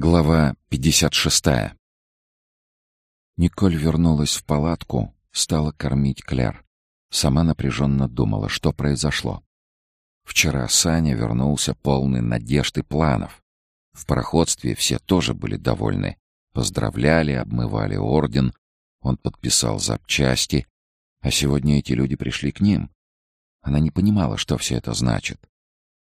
Глава 56. Николь вернулась в палатку, стала кормить Клер. Сама напряженно думала, что произошло. Вчера Саня вернулся полный надежд и планов. В пароходстве все тоже были довольны. Поздравляли, обмывали орден, он подписал запчасти, а сегодня эти люди пришли к ним. Она не понимала, что все это значит.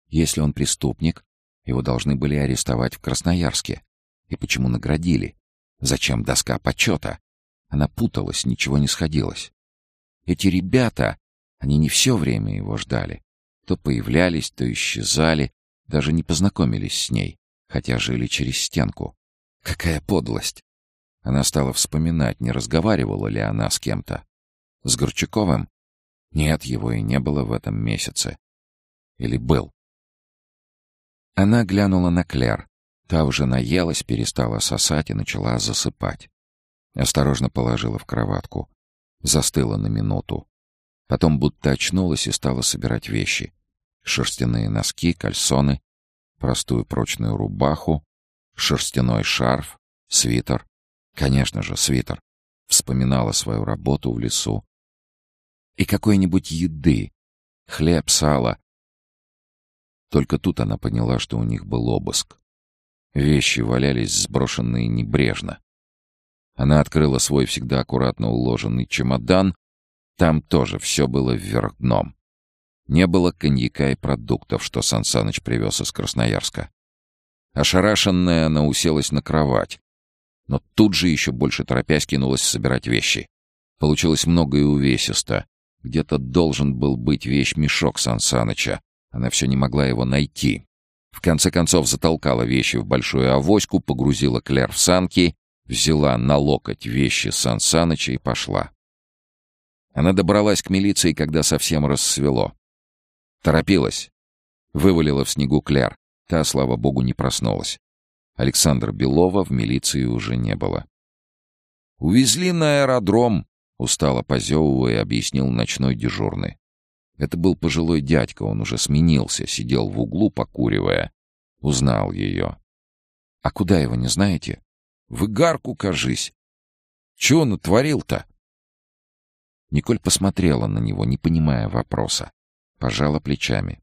Если он преступник, его должны были арестовать в Красноярске. И почему наградили? Зачем доска почета? Она путалась, ничего не сходилось. Эти ребята, они не все время его ждали. То появлялись, то исчезали, даже не познакомились с ней, хотя жили через стенку. Какая подлость! Она стала вспоминать, не разговаривала ли она с кем-то. С Горчаковым? Нет, его и не было в этом месяце. Или был? Она глянула на Клер. Та уже наелась, перестала сосать и начала засыпать. Осторожно положила в кроватку. Застыла на минуту. Потом будто очнулась и стала собирать вещи. Шерстяные носки, кальсоны, простую прочную рубаху, шерстяной шарф, свитер. Конечно же, свитер. Вспоминала свою работу в лесу. И какой-нибудь еды. Хлеб, сало. Только тут она поняла, что у них был обыск. Вещи валялись сброшенные небрежно. Она открыла свой всегда аккуратно уложенный чемодан. Там тоже все было вверх дном. Не было коньяка и продуктов, что Сансаныч привез из Красноярска. Ошарашенная, она уселась на кровать. Но тут же еще больше торопясь кинулась собирать вещи. Получилось много и увесисто. Где-то должен был быть вещь-мешок Сансаныча. Она все не могла его найти. В конце концов затолкала вещи в большую авоську, погрузила Клер в санки, взяла на локоть вещи Сан Саныча и пошла. Она добралась к милиции, когда совсем рассвело. Торопилась. Вывалила в снегу Клер. Та, слава богу, не проснулась. Александра Белова в милиции уже не было. «Увезли на аэродром», — устало позевывая, объяснил ночной дежурный. Это был пожилой дядька, он уже сменился, сидел в углу, покуривая. Узнал ее. «А куда его, не знаете?» «В игарку, кажись. Чего натворил-то?» Николь посмотрела на него, не понимая вопроса. Пожала плечами.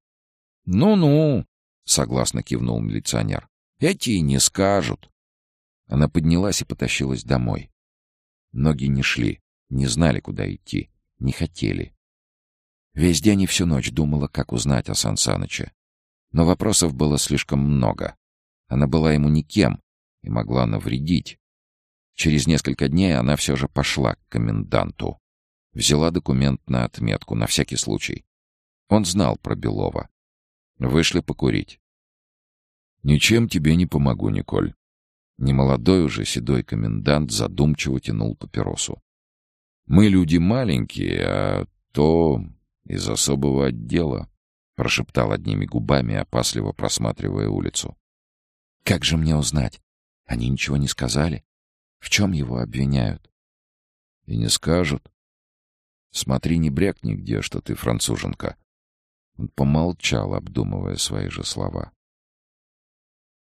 «Ну-ну», — согласно кивнул милиционер. «Эти и не скажут». Она поднялась и потащилась домой. Ноги не шли, не знали, куда идти, не хотели. Весь день и всю ночь думала, как узнать о Сансаныче. Но вопросов было слишком много. Она была ему никем и могла навредить. Через несколько дней она все же пошла к коменданту. Взяла документ на отметку, на всякий случай. Он знал про Белова. Вышли покурить. «Ничем тебе не помогу, Николь». Немолодой уже седой комендант задумчиво тянул папиросу. «Мы люди маленькие, а то из особого отдела», — прошептал одними губами, опасливо просматривая улицу. «Как же мне узнать? Они ничего не сказали. В чем его обвиняют?» «И не скажут. Смотри, не брякни где, что ты француженка». Он помолчал, обдумывая свои же слова.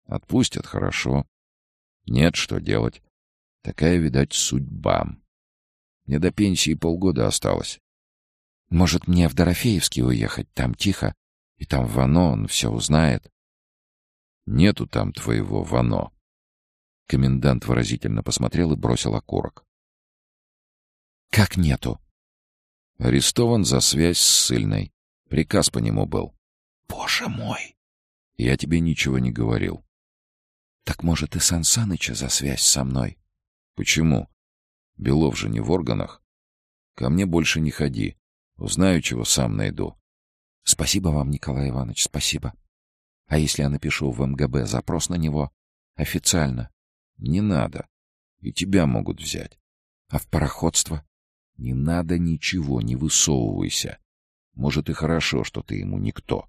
«Отпустят — хорошо. Нет, что делать. Такая, видать, судьба. Мне до пенсии полгода осталось. Может, мне в Дорофеевский уехать? Там тихо. И там Вано, он все узнает. Нету там твоего Вано. Комендант выразительно посмотрел и бросил окурок. Как нету? Арестован за связь с ссыльной. Приказ по нему был. Боже мой! Я тебе ничего не говорил. Так может и Сан Саныча за связь со мной? Почему? Белов же не в органах. Ко мне больше не ходи. Узнаю, чего сам найду. Спасибо вам, Николай Иванович, спасибо. А если я напишу в МГБ запрос на него? Официально? Не надо. И тебя могут взять. А в пароходство? Не надо ничего, не высовывайся. Может, и хорошо, что ты ему никто.